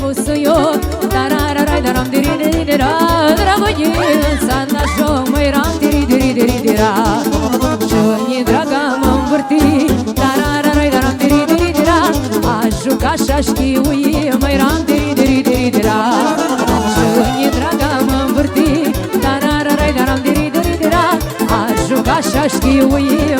busuyo Tarararai daram diri diri dira Dragovița nașo mai ram diri diri diri dira Ce-i draga m-am vârtit Tarararai daram diri diri dira Aș juca și-a știu eu mai ram diri diri diri dira Ce-i draga m-am vârtit Tarararai daram diri diri dira Aș juca și-a știu eu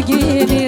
gibi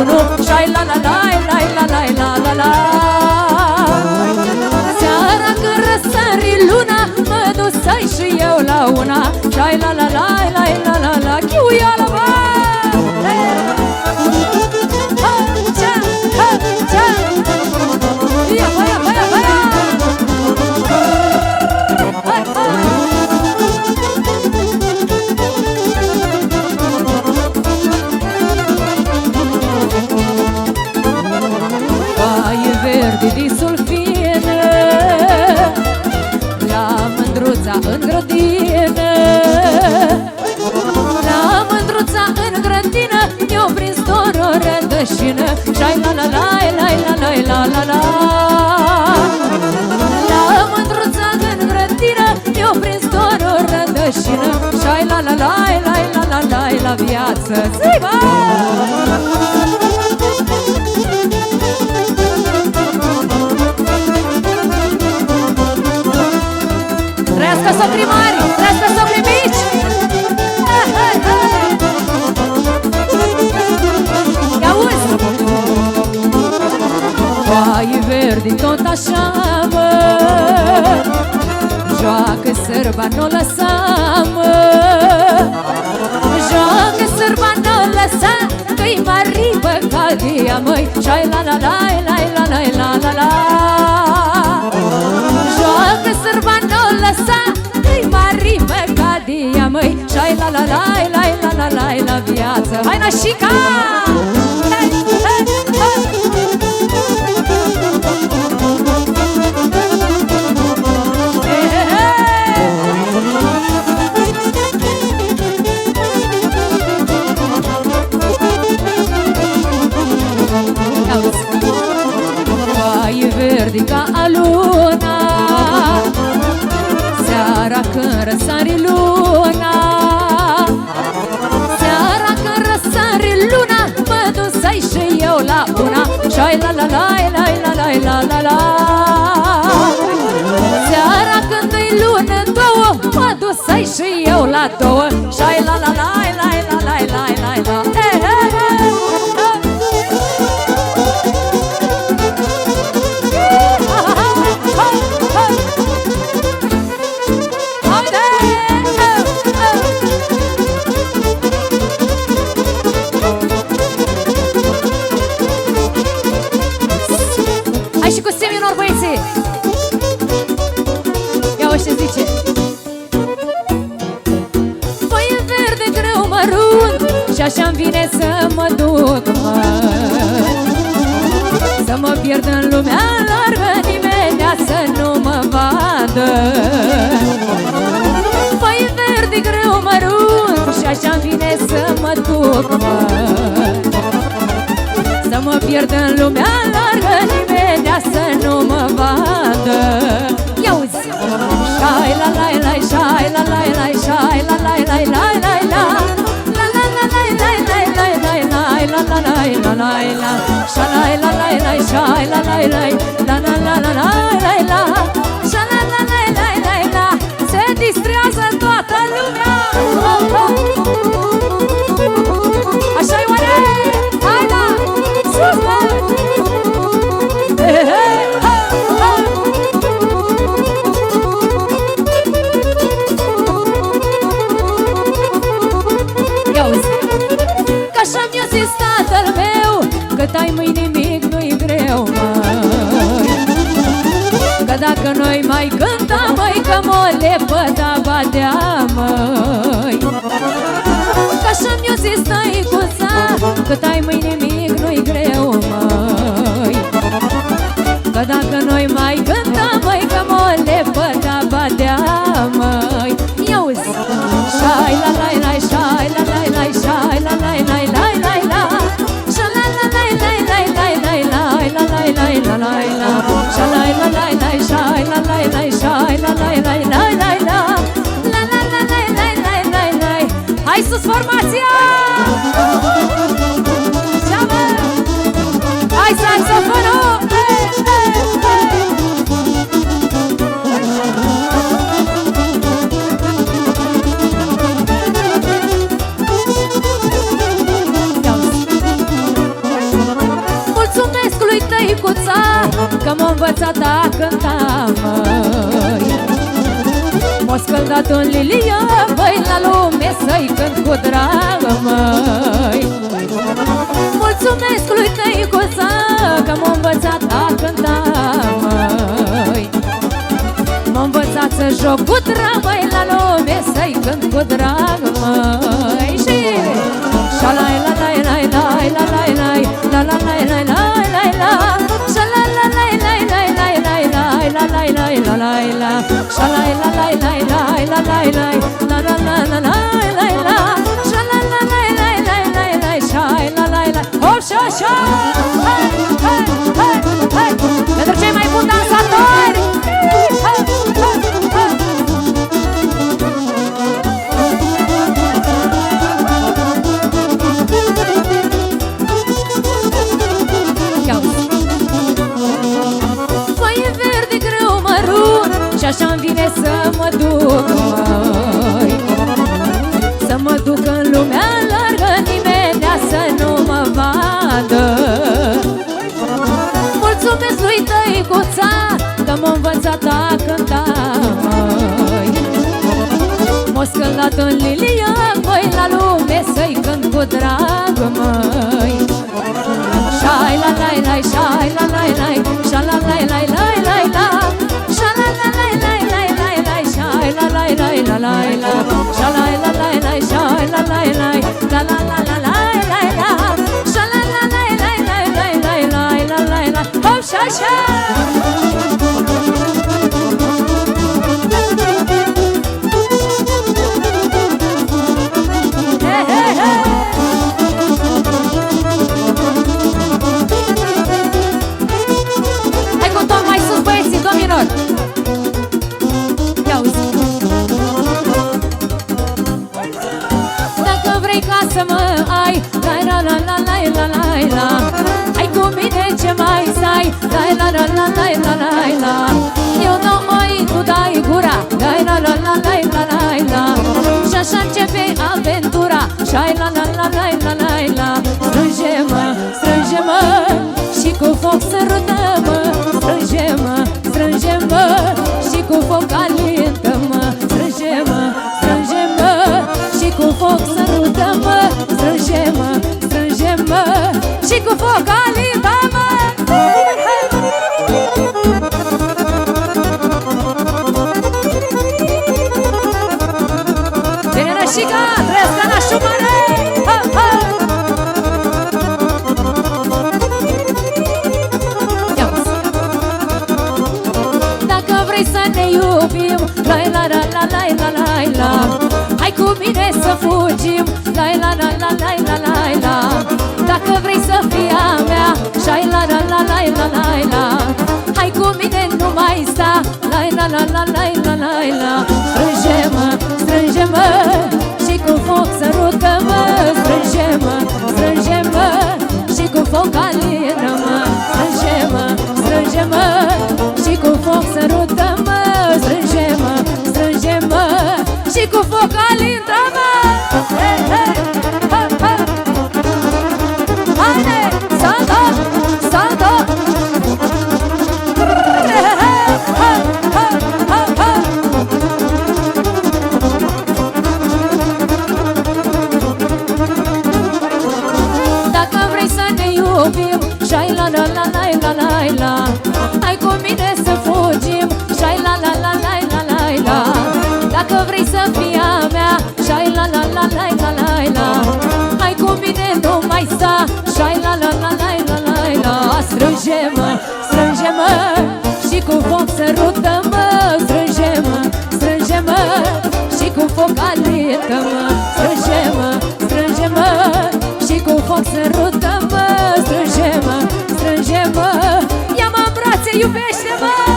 unu Șai la la la la la la la la la. Seara când răsări luna Mă duc să-i și eu la una Șai la la la la la la. La mândruță în grădină Mi-o prins doar o rădășină Și-ai la la la la la la la la viață. Ziba! Trească să primari, trească să verdi tot așa, mă Joacă sârba, nu lăsa, mă Joacă sârba, nu lăsa Că-i mari băcadia, măi Și-ai la la la, la la la la la la Joacă sârba, nu lăsa Că-i mari băcadia, măi Și-ai la la la, la la la la la viață Hai nașica! Hai! Și eu la două. Și la la la la la mă duc, măi să mă pierd în lumea largă Nimenea să nu mă vadă Ia uzi! Șai la la la șai la la la șai la la la la la la La la la la la la la la la la la la la la la Șai la la la șai la la la la la la la la la la Șai la la la la la la Se distrează toată mă lepăda badea, măi Că așa mi-a zis tăicuța Cât ai mâini nimic nu-i greu, măi Că dacă noi mai cântăm, măi Că mă lepăda badea, măi Ia uzi! Șai la la la șai la la la șai la la la la la la Șa la la la la la la la la la la la la la la Șa la la la la șai la la la șai la la la la la Că m-a învățat a cânta, măi M-a scăldat în lilie, băi, la lume Să-i cânt cu drag, măi Mulțumesc lui tăicuța Că m-a învățat a cânta, măi M-a învățat să joc cu drag, băi, la lume Să-i cânt cu drag, măi Și Șa la la la la la Hop șa șa Hai hai hai hai Pentru cei mă duc, măi Să mă duc în lumea largă Nimenea să nu mă vadă. Mulțumesc lui măicuța Că m-a învățat a cânta, măi. M-a scăldat în lilie, măi La lume să-i cânt cu drag, măi. Șai la lai lai, șai la lai lai Șa la lai lai lai șai ce mai stai La la la la la la la la Eu dau oi, tu dai gura La la la la la la la la Și așa începe aventura Șai la la la la la la la Strânge-mă, strânge-mă Și cu foc sărută-mă Strânge-mă, strânge-mă Și cu foc alintă-mă Strânge-mă, strânge-mă Și cu foc sărută-mă Strânge-mă, strânge-mă Și cu foc alintă-mă cu mine să fugim. La la la la la la la la. Dacă vrei să fii a mea Șai la la la la la la la. Hai cu mine nu mai sta. La la la la la la la la. Strânge-mă, strânge-mă Și cu foc sărută-mă. Strânge-mă, strânge-mă Și cu foc alină-mă. Strânge-mă, strânge-mă Și cu foc sărută-mă. Strânge-mă, strânge-mă Și cu foc Strânge-mă, strânge-mă Și cu foc sărută-mă Strânge-mă, strânge-mă Și cu foc alintă-mă Strânge-mă, strânge-mă Și cu foc sărută-mă Strânge-mă, strânge-mă Ia-mă în brațe, iubește-mă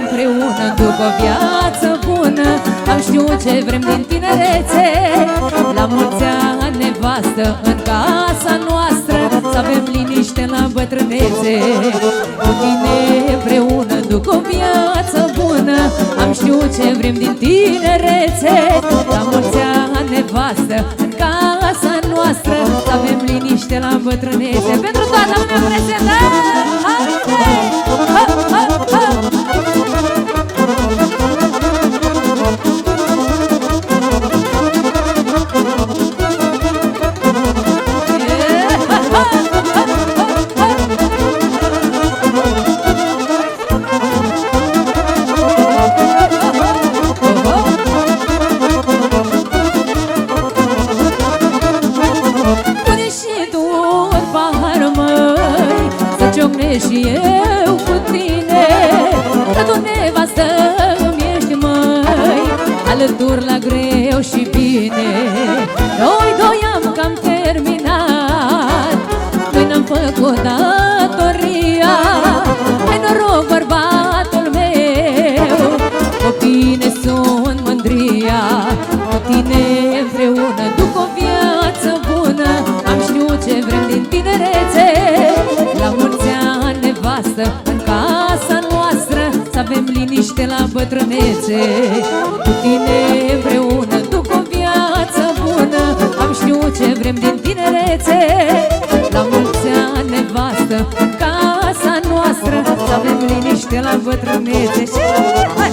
împreună După viață bună Am știut ce vrem din tinerețe. La mulți ani nevastă În casa noastră Să avem liniște la bătrânețe. Cu tine împreună După viață bună Am știut ce vrem din tinerețe. La mulți ani nevastă În casa noastră Să avem liniște la bătrânețe. Pentru toată lumea prezentă alături bătrânețe. Cu tine împreună duc o viață bună Am știut ce vrem din tinerețe. La mulți ani nevastă în casa noastră Să avem liniște la bătrânețe. Hai,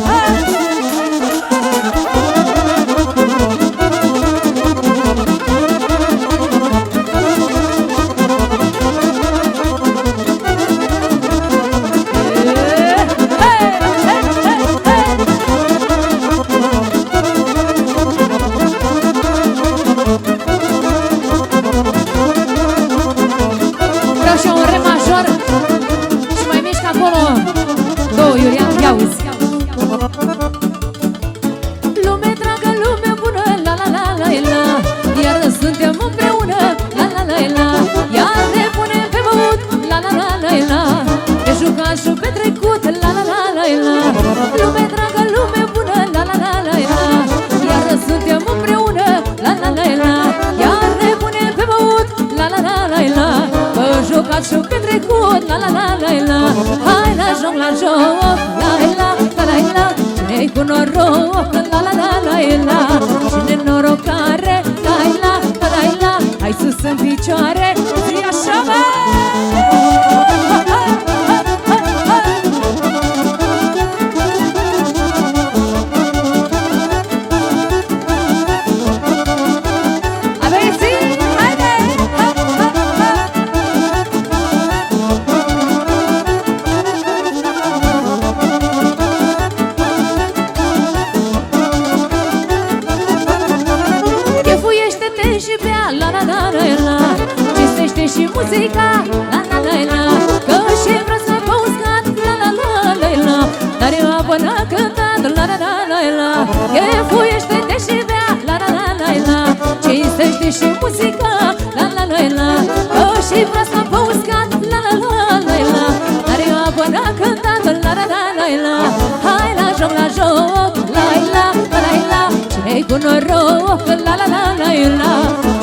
noroc, la la la la. Cine cu noroc, la la la la la.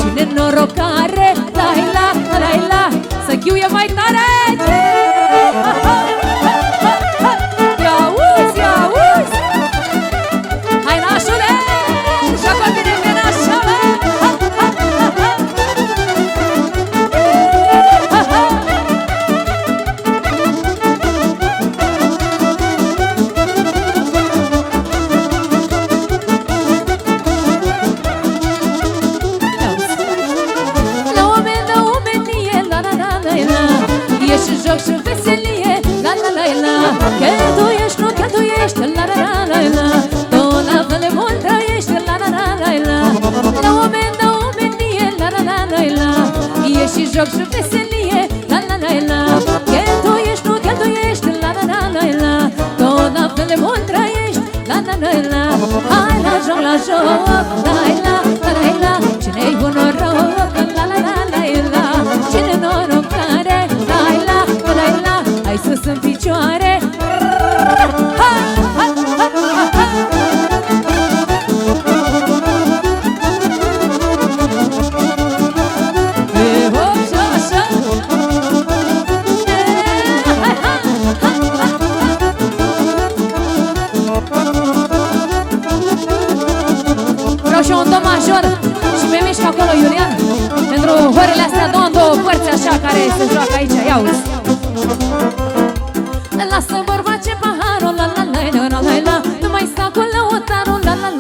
Cine norocare, la la la la. Să chiuie mai tare! joc și veselie La la la la. Cheltuiești, nu cheltuiești La la la la la. Tot la fel de mult trăiești La la la la. Hai la joc, la joc La la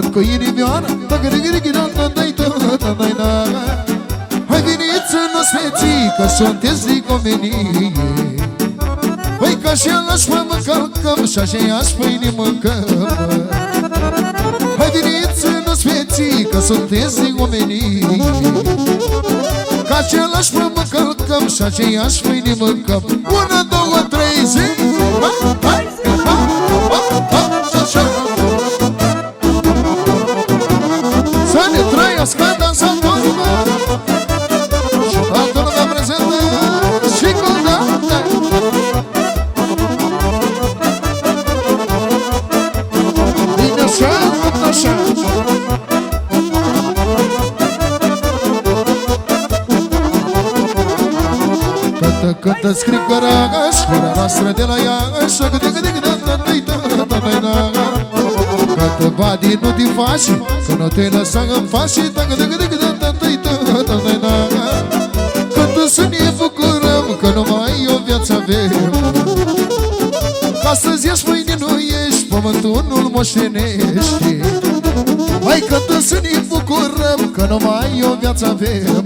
cânt cu inimioara Dacă rigirighirat, dai tot, dai na Hai veniți în osveții, că sunteți ligomenie Păi ca și las mă mâncăm, și așa aș pâine mâncăm Hai veniți în osveții, că sunteți ligomenie Ca și las mă mâncăm, și așa aș pâine mâncăm Una, două, trei, zi, hai, hai! Cântă, cântă, scriu căraș Fără noastră de la Iași Că de gândi gândi Cântă, badi, nu te faci Că nu te lăsa în faci Că de gândi gândi Cântă să ne bucurăm Că numai o viață avem Astăzi ești, mâine nu ești Pământul nu-l moștenești Hai cântă să ne bucurăm Că numai o viață avem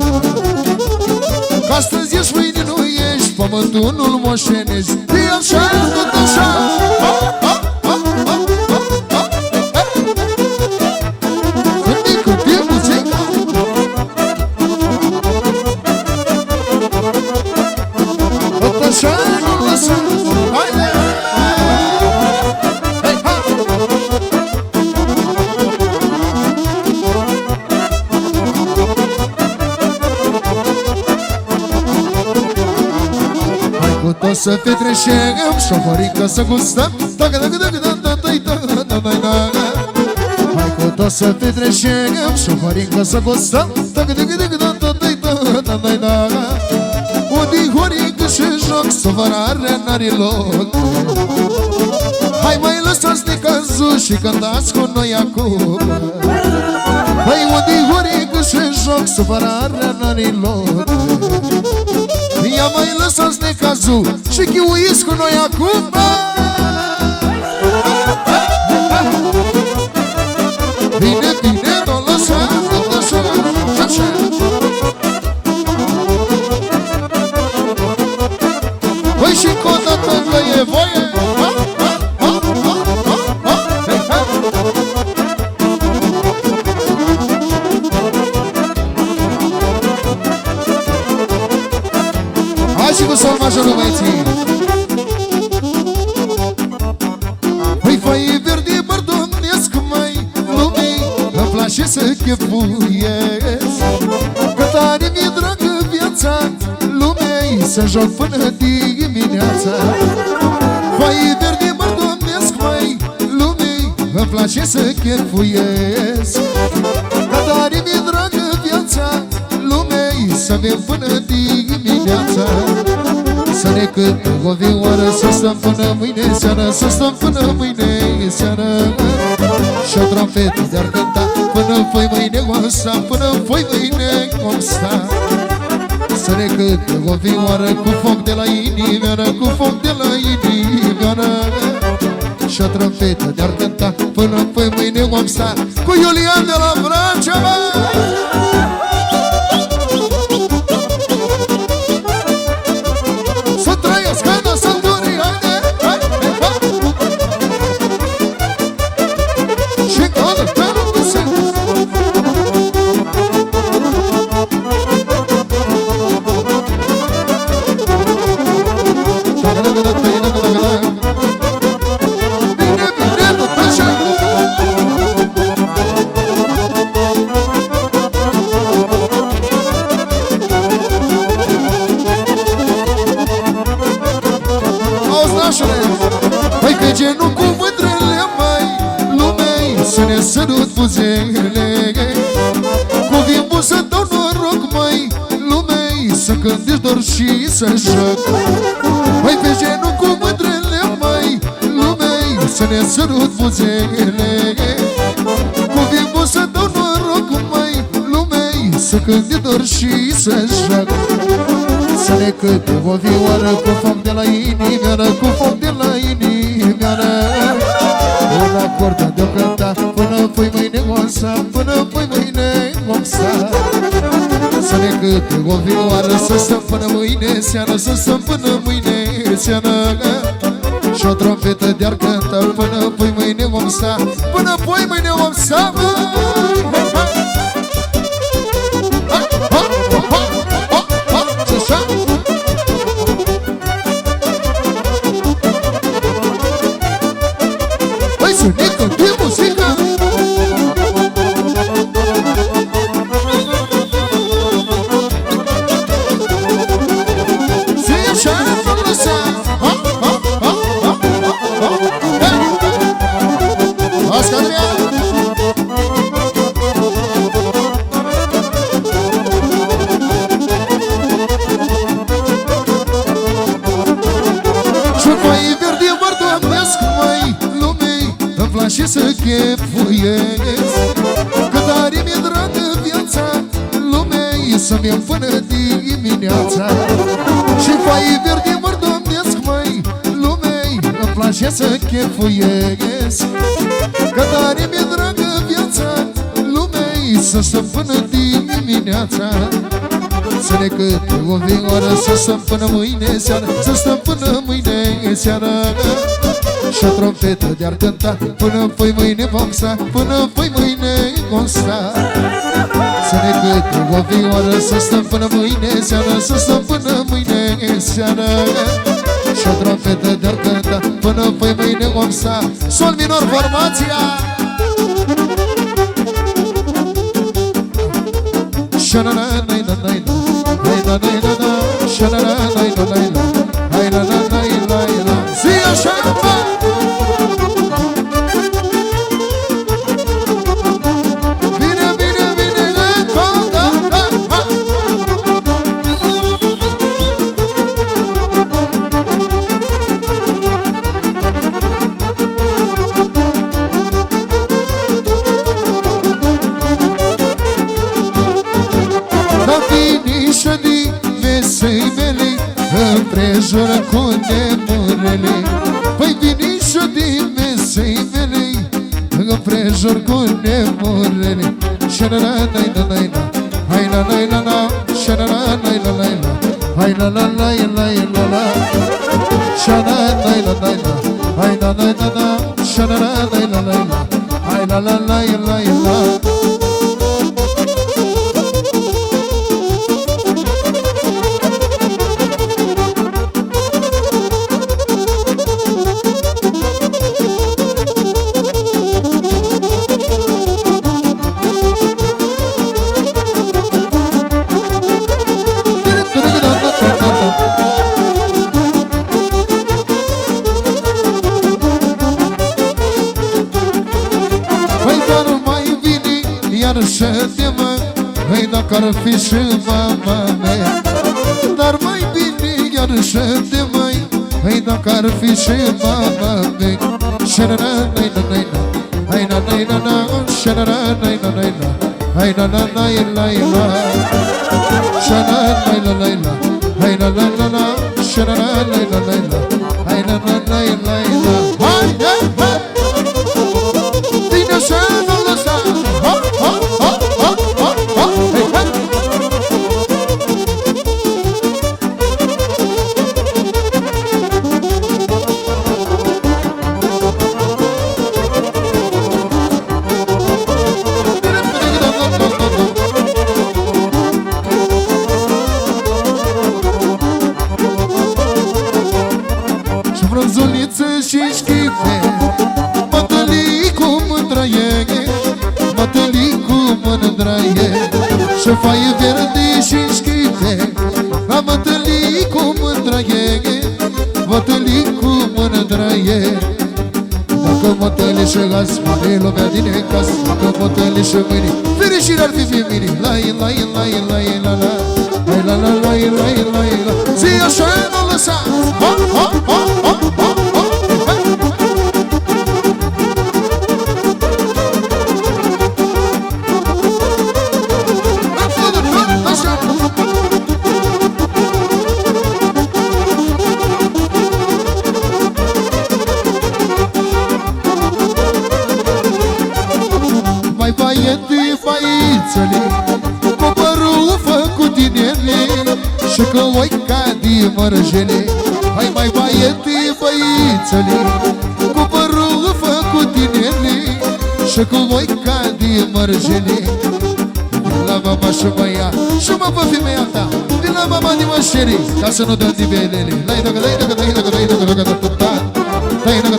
Astăzi ești, mâine nu ești Pământul nu-l moștenești E așa, tot așa să petrecem Șofărică să gustăm Dacă, dacă, dacă, dacă, dacă, dacă, dacă, dacă Hai cu tot să petrecem Șofărică să gustăm Dacă, dacă, dacă, dacă, dacă, dacă, dacă, dacă Odihorică și joc Săvărarea n-are loc Hai mai lăsați-ne căzut Și cântați cu noi acum Hai odihorică și joc Săvărarea n-are loc Ia mai lăsați necazul Și chiuiți cu noi acum Bine, Să joc până dimineața. Fai verde bărdonesc mai lumii Îmi place să chefuiesc. Că tare mi-e dragă viața lumei Să vin până dimineața. Să ne cântă o vioară Să stăm până mâine seară Să stăm până mâine seară. Și o trompetă de-ar cânta Până voi mâine o sta Până voi mâine o sta Să ne cântă o vioară Cu foc de la inimioară Cu foc de la inimioară Și o trompetă de-ar cânta Până voi mâine o sta Cu Iulian de la Vrancea și să joc Mai pe genul cu mândrele mai lumei Să ne sărut buzele. Cu vimbul să dau noroc mai lumei Să cânt de dor și să joc Să ne cânte o vioară cu foc de la inimioară Cu foc de la inimioară Un acord de-o cânta Până pui mâine o Până pui mâine o să ne cânte o vioară Să stăm până mâine seară Să stăm până mâine seară. Și o trompetă de-ar cânta Până pui mâine vom sta Până pui mâine vom sta Hai Să-mi iau până dimineața. Și fai verde mă domnesc, măi Lumei îmi place să chefuiesc. Că tare mi-e dragă viața lumei Să stăm până dimineața. Să ne câte o vioară Să stăm până mâine seara Să stăm până mâine seara și o trompetă de-ar cânta. Până păi mâine vom sta Până păi mâine vom sta. Să ne câte o vioară Să stăm până mâine seara Să stăm până mâine seara Și o trompetă de-ar cânta Până păi mâine vom sta. Sol minor formația! Sha-na-na-na-na-na-na Hai-na-na-na-na că-ar fi și mama mea. Dar mai bine iar și de mai Hai dacă ar fi și mama mea. Șerara, nai, na, nai, na Hai na, nai, na, na oh, Șerara, nai, na, nai, na Hai na, na, nai, lai, la Șerara, nai, la, lai, la Hai na, na, na, na oh, Șerara, nai, la, lai, la Hai na, na, nai, lai, la Hai, hai! Și faie verde și schife La mătălii cu mândrăie Mătălii cu mândrăie Dacă mă tăleșă azi, mare lumea din ecas Dacă mă tăleșă mâine, fericire ar fi fi mine La la la la la la. La la la la la la la. La Zi așa nu lăsa Ha, ca din mărjele Hai mai baiete, baițele Cu părul făcut din ele Și că oi ca din mărjele Vin la mama și mă ia Și mă pe femeia ta Vin la mama din mășerii Ca să nu dăm dibelele Lai dacă dai dacă dai dacă dai dacă dai dacă dai Dai dacă dai dacă dai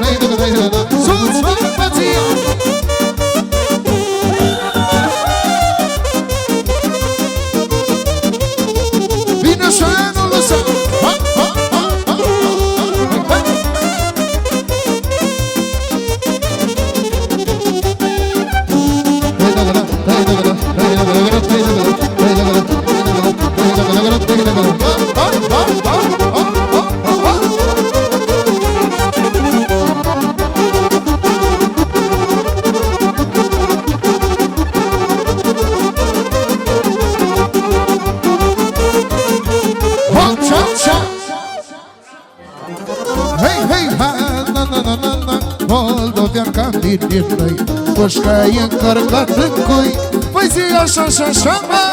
noi. Pușca e încărcat în cui. Păi zi așa și așa mă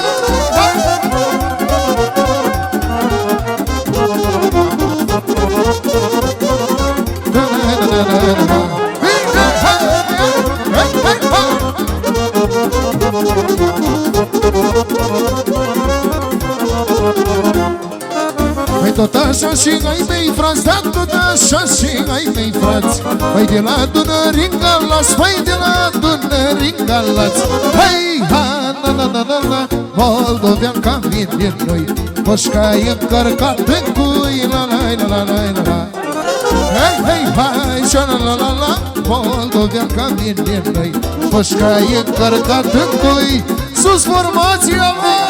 Păi tot așa și ai mei frați Da, tot așa și ai mei frați. Păi de la Dunării în Galați Păi de la Dunării în Galați Hai, ha, na, na, na, na, na Moldovean ca mine noi. Moșca e încărcat în cui La, la, la, la, la, la, la. Hai, hai, hai, și la, la, la, la Moldovean ca mine noi. Moșca e încărcat în cui Sus formația mea.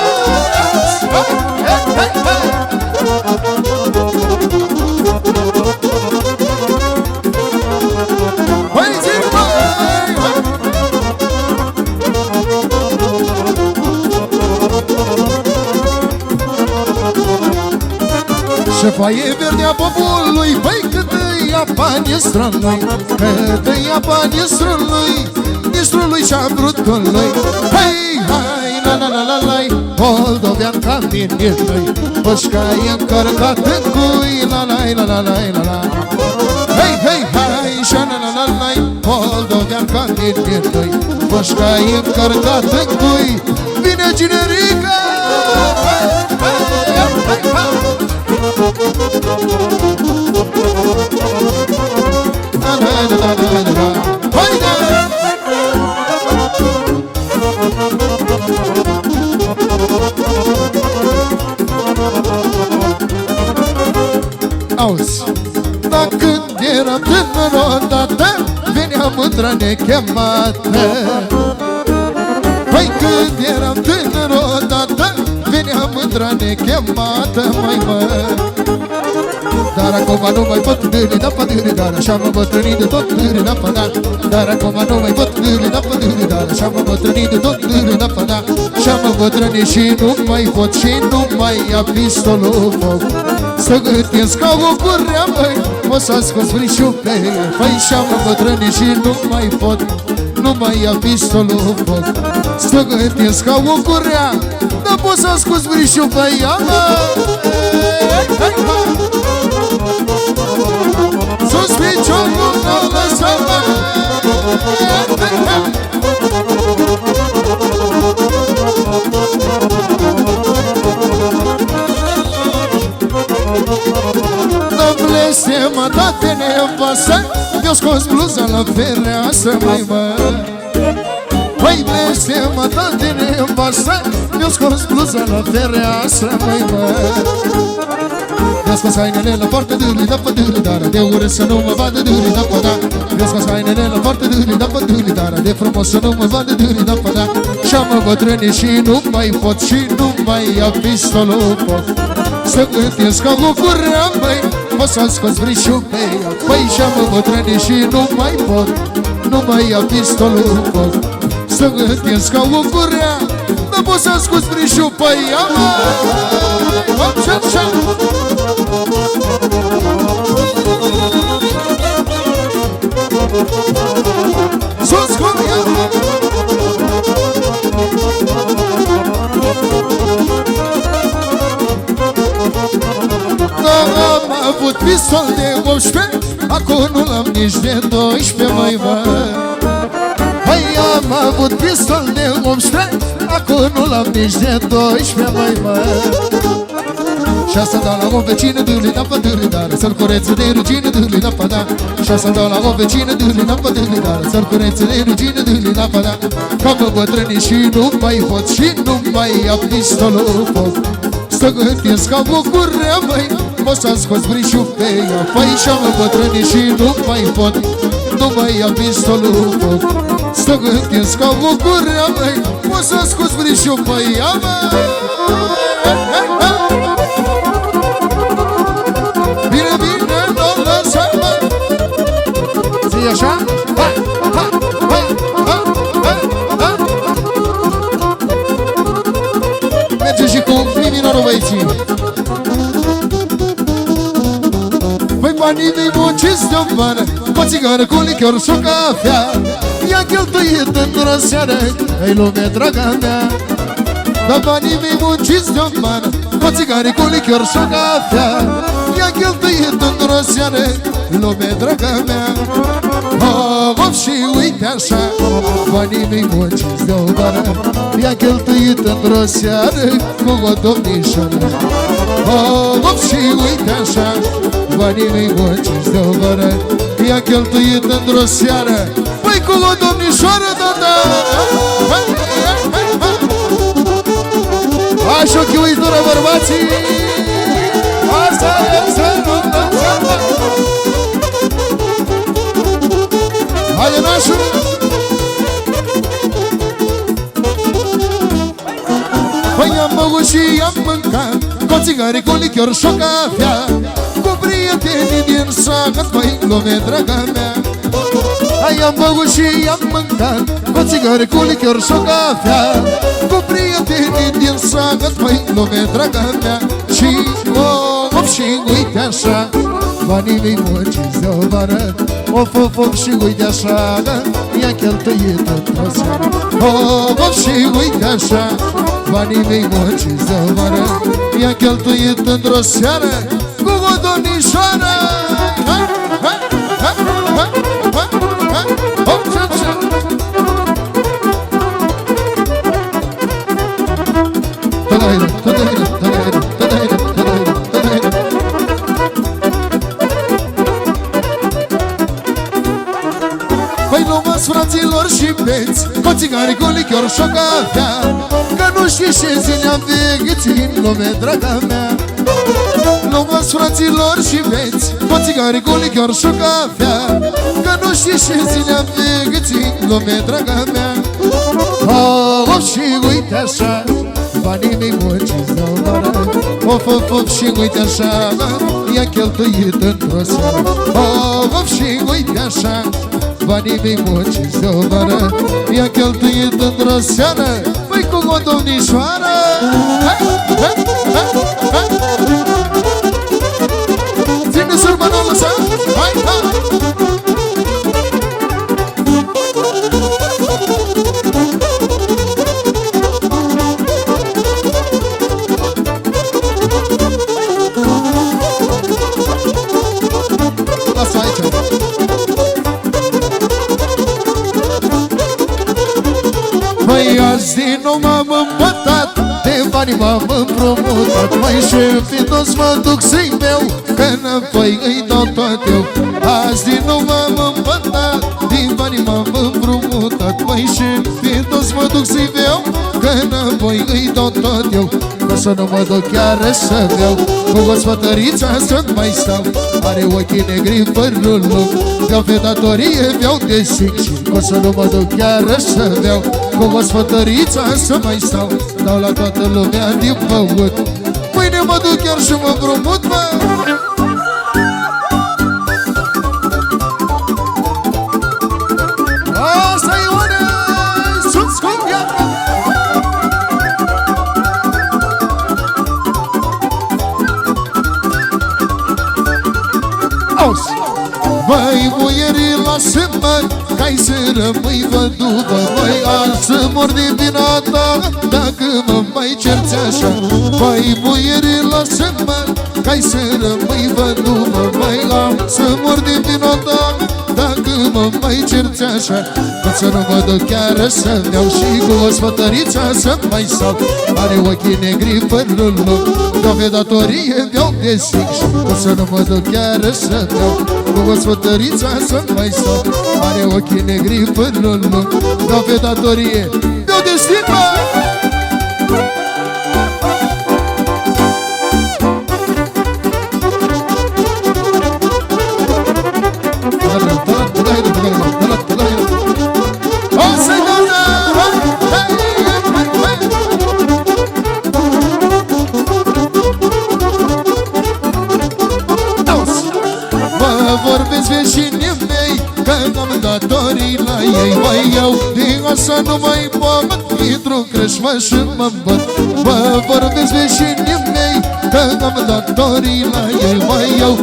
Hai, hai, hai, hai Hai, zi, hai, hai Șefa e verdea popului Băi cât îi ia bani strălui Cât îi ia bani strălui Nistrului și-a brutului Hai, hai, la la la la la Moldovean ca mine noi Pușca e încărcat în cui La la la la la la la Hei, hei, hai, și la la la la Moldovean ca mine noi Pușca e încărcat în cui Vine generica Hai, hai, hai, hai La la la la la la Auzi, da când eram tânăr odată Venea mândra nechemată. Păi când eram tânăr odată Venea mândra nechemată, măi mă. Dar acum nu mai pot dâri, da pa dâri, dar Așa mă bătrânit de tot dâri, da pa da. Dar acum nu mai pot dâri, da pa dâri, dar Așa mă bătrânit de tot dâri, da pa da. Și-am bătrânit și nu mai pot Și nu mai ia pistolul foc Să gândesc ca o curea, măi. O să scos frișul pe el Păi și-am bătrânit și nu mai pot. Nu mai ia pistolul foc. Să gândesc ca o curea Dar pot să scos frișul pe ea, Sus piciorul, nu lăsa, mă Nu blestemă, date nevastă Mi-o scos bluza la fereastră, mai mă. Păi blestemă, date nevastă Mi-o scos bluza la fereastră, mai mă. Mi-a scos hainele la poartă dâli, da, dâli, dar De urât să nu mă vadă dâli, da, da. Mi-a scos hainele la poartă dâli, da, dâli, dar De frumos să nu mă vadă dâli, da, da Și-am bătrânit și nu mai pot Și nu mai ia pistolul foc. Să gândesc ca bucurea, măi O să-l scos vrișul pe ea Păi și-am bătrânit și nu mai pot Nu mai ia pistolul foc Să gândesc ca bucurea Nu pot să-l scos vrișul pe ea, măi Hop, șap, șap Sus cum e Am avut pistol de 18 Acum nu l-am nici de 12 mai mă. Păi am avut pistol de 18 Acum nu l-am nici de 12 mai mă. Și asta dau la o vecină dâli da pa dâli dar Să-l curețe de rugină dâli da pa da. Și asta dau la o vecină dâli da pa dâli dar Să-l curețe de rugină dâli da pa da. Ca mă bătrâni și nu mai pot Și nu mai ia pistolul foc. Să gândesc ca bucurea măi O să scos brișul pe ea. Păi și-am bătrâni și nu mai pot. Nu mai ia pistolul foc. Să gândesc ca bucurea măi O să scos brișul pe ea măi Bine, bine, nu lăsa mă. Zi așa? Ha, ha, ha, ha, ha, ha. Merge și cu minorul băieții banii mei munciți de-o mână Cu țigară, cu lichior și o cafea. I-a cheltuit într-o seară Ei lume, draga mea. Dar banii mei munciți de-o mană Cu țigare, cu lichior și o cafea. I-a cheltuit într-o seară Lume, draga mea. Oh, oh, și uite așa Banii mei munciți de-o mană I-a cheltuit într-o seară Cu o domnișoară. Oh, oh, și uite așa Banii mei munciți de-o mană I-a cheltuit într-o seară. Păi cu o domnișoară, tata Așa ochii uitură, bărbații! Asta e să nu Haide, nașul! Păi am băut și am mâncat Cu țigare, cu lichior și o cafea Cu prietenii din sagat Păi, lume, draga mea. Ai am băut și am mâncat Cu țigare, cu lichior și o cafea. Cu prietenii din sagat Păi, lume, draga mea. Și o of și uite așa Banii mei munciți de o vară. Of, of, of și uite așa I-a cheltuit într-o seară. Of, of și uite așa Banii mei munciți de o vară. I-a cheltuit într-o seară Cu o domnișoară. Ha, ha, ha, ha, ha, ha, hop, ce, ce. Tădăire, tădăire, tădăire, tădăire, tădăire, tădăire. Păi lumați fraților și beți Cu țigari, cu lichior și o cafea Că nu știți ce zi ne-am vegheți În lume, draga mea Lumați fraților și beți Cu țigari, cu lichior și o cafea. Că nu știți ce zi ne-am vegheți În lume, draga mea. Oh, oh, și uite așa Banii mei munciți de-o vară Of, of, of, și uite așa I-a cheltuit într-o seară. Of, of, și uite așa Banii mei munciți de-o vară I-a cheltuit într-o seară Păi cu o domnișoară. Ha, ha, ha, ha. Ține sârbă, nu lăsa Hai, hai. Lasă aici. Măi, azi din nou m-am împătat De bani m-am împrumutat Măi, șefii toți mă duc să-i meu Că înapoi îi dau tot eu. Azi din nou m-am împătat Din bani m-am împrumutat Măi, șefii toți mă duc să-i meu Că înapoi îi dau tot eu Că să nu mă duc chiar să beau. Cu gospodărița să mai stau Are ochii negri părul lung Că pe datorie beau de sic Și o să nu mă duc chiar să beau. Cu gospodărița să mai stau Dau la toată lumea din băut Mâine mă duc chiar și mă împrumut, mă Băi, muierii, lasă-mă Ca-i să rămâi văduvă. Băi, azi să mor din vina ta Dacă mă mai cerți așa. Băi, muierii, lasă-mă Ca-i să rămâi văduvă. Băi, azi să mor din vina ta Dacă mă mai cerți așa. Că să nu mă duc chiar să iau Și cu o sfătărița să mai stau. Are ochii negri părul lung Că pe datorie beau de sic Și o să nu mă duc chiar să iau Cu o sfătărița să mai stau. Are ochii negri părul lung Că pe datorie beau de sic, vorbesc vecinii mei Că am datorii la ei. Mă iau din asta nu mai pot Intru creșmă și mă bat Mă vorbesc vecinii mei Că am datorii la ei. Mă iau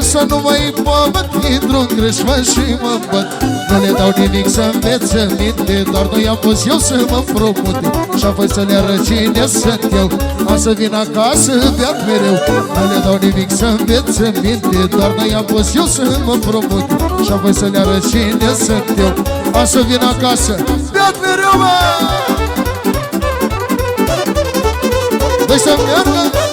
din Așa nu mai pot Intru-n greșmă și mă băt Nu le dau nimic să învețe minte Doar nu i-am pus eu să mă împrumute Și apoi să le arăt cine sunt eu Am să vin acasă, beat mereu. Nu le dau nimic să învețe minte Doar nu i-am pus eu să mă împrumute Și apoi să le arăt cine sunt eu Am să vin acasă, beat mereu, mă! Dă-i să meargă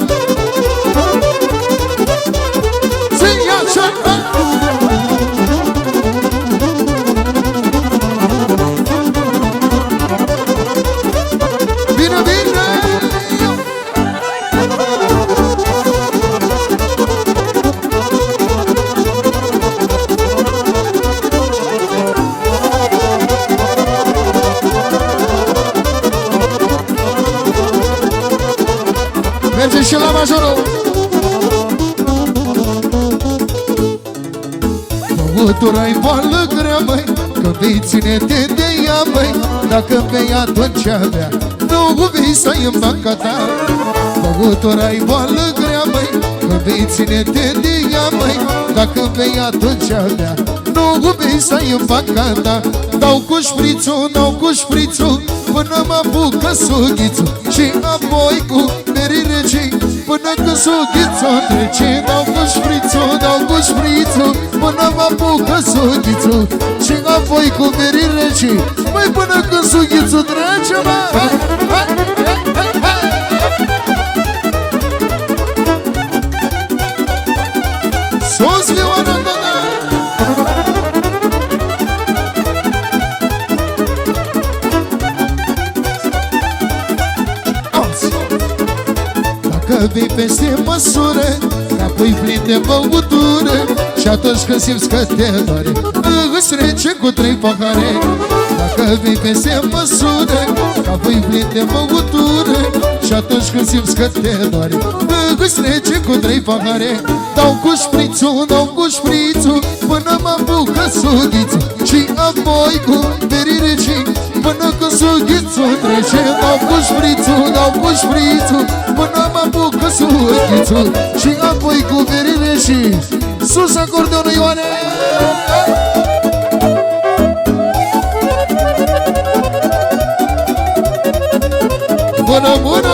Băutura-i boală grea, măi Că vei ține-te de ea, măi Dacă vei atunci avea Nu vei să ai în banca ta. Băutura-i boală grea, măi Că vei ține-te de ea, măi Dacă vei atunci avea Nu vei să ai în banca ta. Dau cu șprițul, dau cu șprițul Până mă apucă sughițul. Și apoi cu merirece Până când sughițul trece Dau cu șprițul, dau cu șprițul Până mă apucă sughițul. Și apoi cu merirece Măi până când sughițul trece mă Sus, vei peste măsură Apoi plin de băutură Și atunci când simți că te doare Îți rece cu trei pahare. Dacă vei peste măsură Apoi plin de băutură Și atunci când simți că te doare Îți rece cu trei pahare. Dau cu șprițul, dau cu șprițul Până mă apucă sughițul Și apoi cu berirece Până când sughițul trece Dau cu șprițul, dau cu șprițul Până mă apucă sughițul Și apoi cu verile și Sus acordeonul Ioane. Până mă